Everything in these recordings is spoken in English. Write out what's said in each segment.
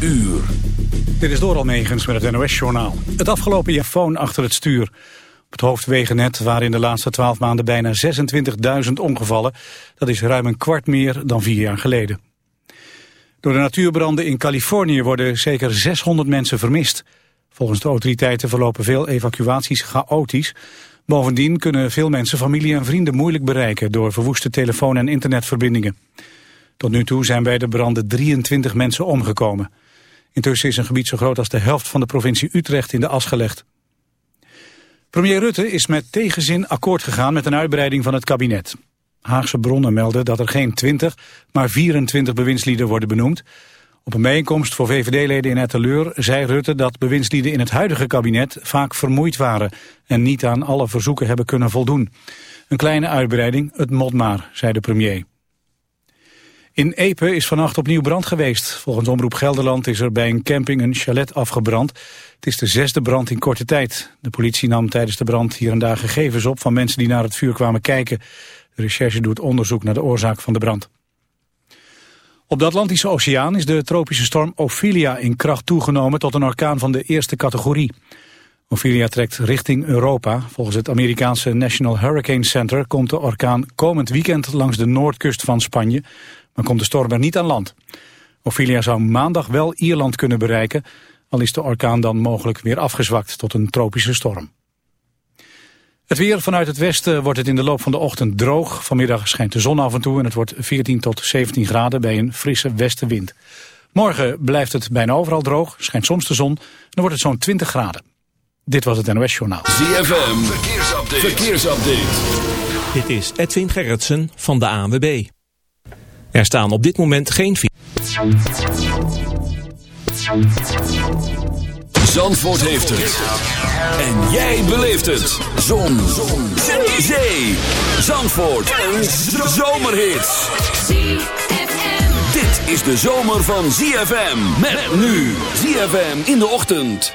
uur. Dit is door Megens met het NOS-journaal. Het afgelopen jaar phone achter het stuur. Op het hoofdwegennet waren in de laatste twaalf maanden bijna 26.000 ongevallen. Dat is ruim een kwart meer dan vier jaar geleden. Door de natuurbranden in Californië worden zeker 600 mensen vermist. Volgens de autoriteiten verlopen veel evacuaties chaotisch. Bovendien kunnen veel mensen familie en vrienden moeilijk bereiken... door verwoeste telefoon- en internetverbindingen. Tot nu toe zijn bij de branden 23 mensen omgekomen. Intussen is een gebied zo groot als de helft van de provincie Utrecht in de as gelegd. Premier Rutte is met tegenzin akkoord gegaan met een uitbreiding van het kabinet. Haagse bronnen melden dat er geen 20, maar 24 bewindslieden worden benoemd. Op een bijeenkomst voor VVD-leden in Etteleur zei Rutte dat bewindslieden in het huidige kabinet vaak vermoeid waren en niet aan alle verzoeken hebben kunnen voldoen. Een kleine uitbreiding, het mot maar, zei de premier. In Epe is vannacht opnieuw brand geweest. Volgens Omroep Gelderland is er bij een camping een chalet afgebrand. Het is de zesde brand in korte tijd. De politie nam tijdens de brand hier en daar gegevens op van mensen die naar het vuur kwamen kijken. De recherche doet onderzoek naar de oorzaak van de brand. Op de Atlantische Oceaan is de tropische storm Ophelia in kracht toegenomen tot een orkaan van de eerste categorie. Ophelia trekt richting Europa. Volgens het Amerikaanse National Hurricane Center komt de orkaan komend weekend langs de noordkust van Spanje, maar komt de storm er niet aan land. Ophelia zou maandag wel Ierland kunnen bereiken, al is de orkaan dan mogelijk weer afgezwakt tot een tropische storm. Het weer vanuit het westen wordt het in de loop van de ochtend droog. Vanmiddag schijnt de zon af en toe en het wordt 14 tot 17 graden bij een frisse westenwind. Morgen blijft het bijna overal droog, schijnt soms de zon en dan wordt het zo'n 20 graden. Dit was het NOS Journaal. ZFM, verkeersupdate. verkeersupdate. Dit is Edwin Gerritsen van de ANWB. Er staan op dit moment geen... Zandvoort heeft het. En jij beleeft het. Zon. Zon. Zee. Zandvoort. Een zomerhit. Dit is de zomer van ZFM. Met nu. ZFM in de ochtend.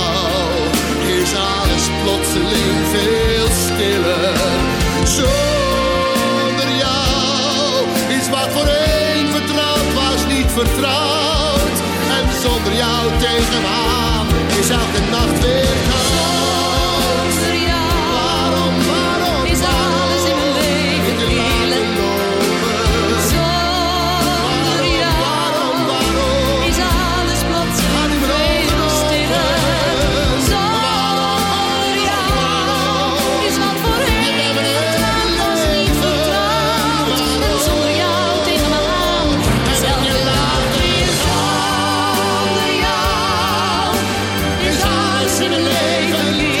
plotseling veel stiller. Zonder jou is wat voor een vertrouwd was niet vertrouwd. En zonder jou tegenaan is elke nacht weer faithfully.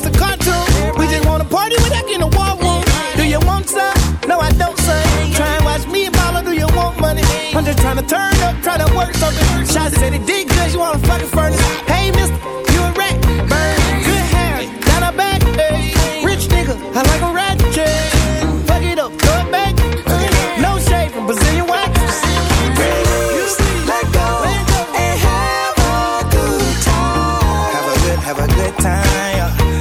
as a cartoon. We just wanna party without in a war room. Do you want some? No, I don't, son. Try and watch me and mama, do you want money? I'm just trying to turn up, try to work something. Shots said it did good, you wanna fucking furnace. Hey, mister.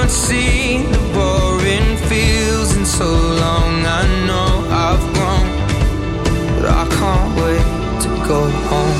Not seen the boring fields in so long. I know I've grown, but I can't wait to go home.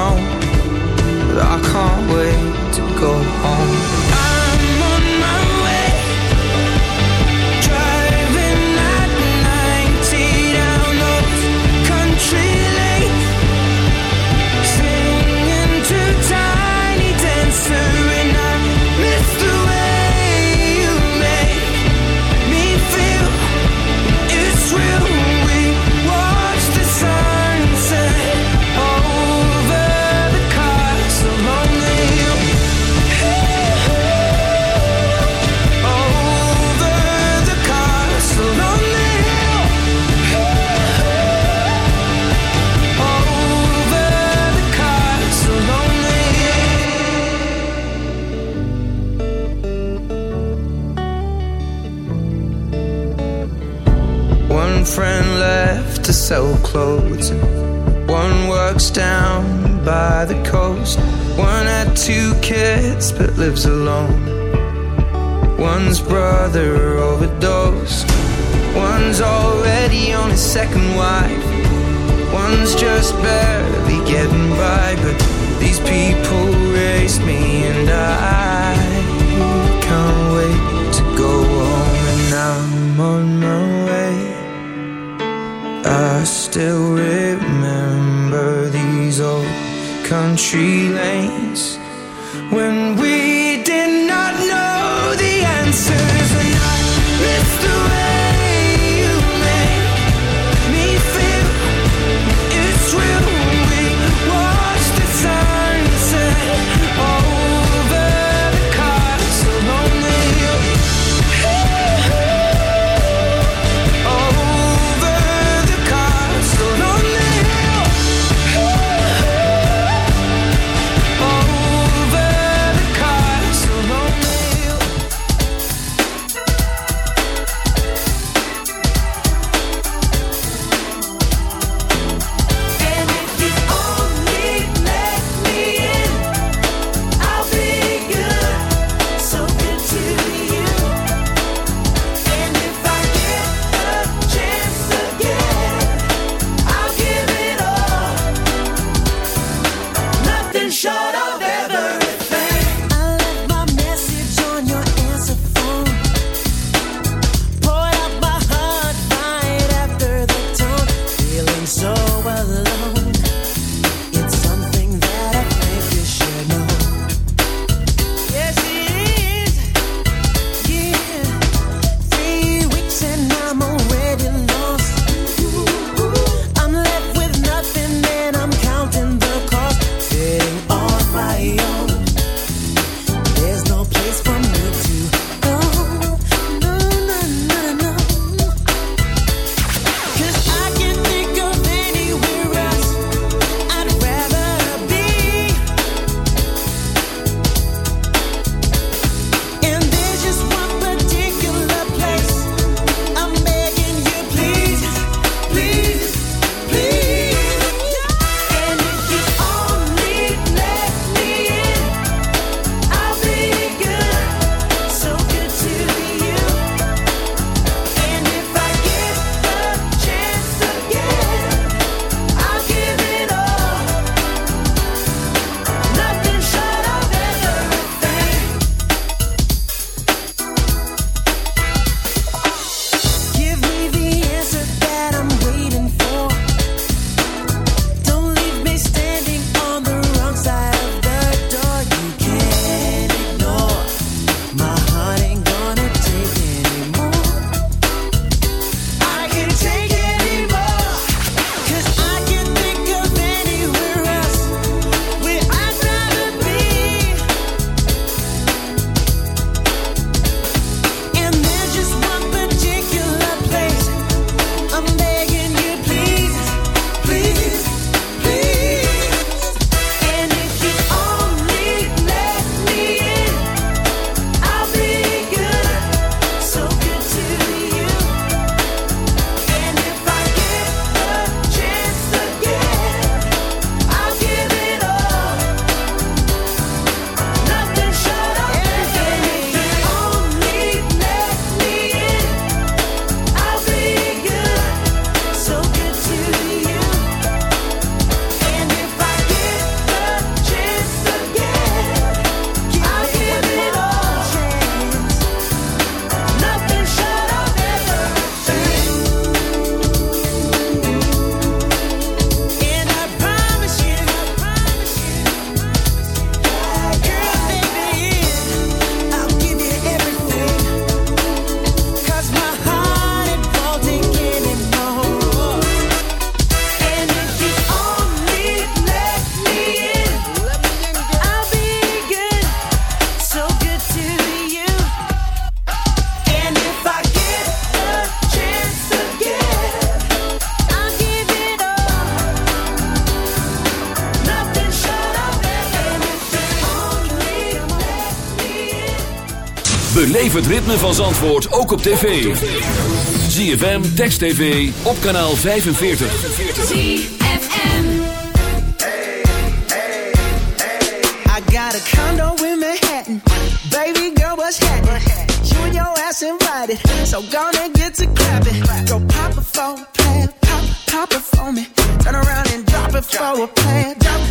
Beleef het ritme van Zandvoort ook op tv. ZFM, Text TV, op kanaal 45. ZFM. I got a condo in Manhattan. Baby girl, what's happening? You and your ass invited. So gonna get to clapping. Go pop it for a plan. Pop, pop it for me. Turn around and drop it for a plan.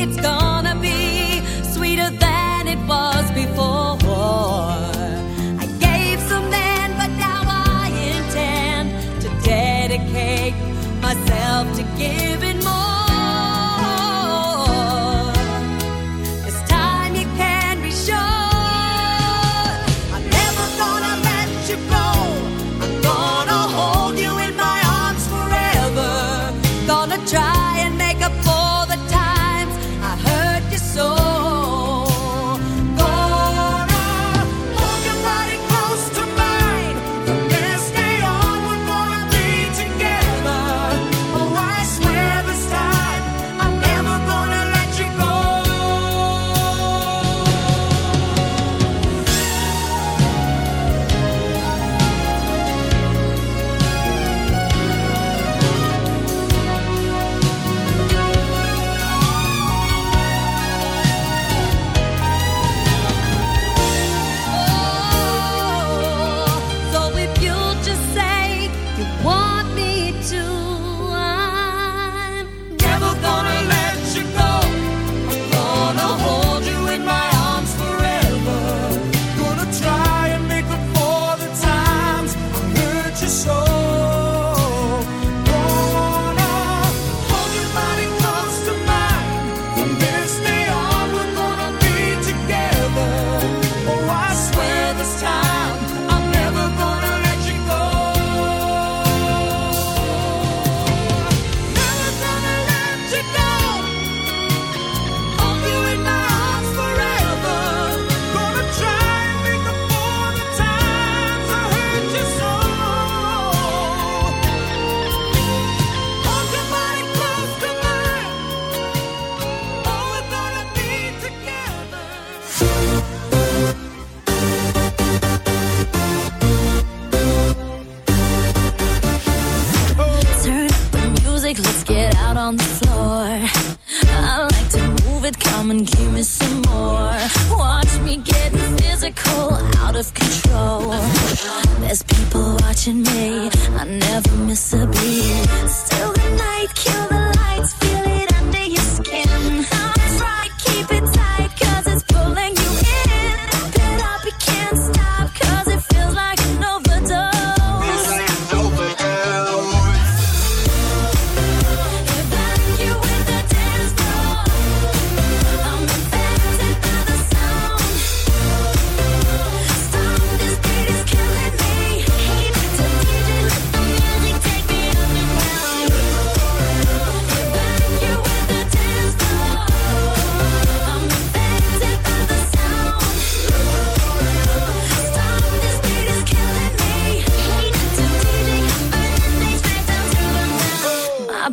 it's gonna be sweeter than it was before. I gave some but now I intend to dedicate myself to give.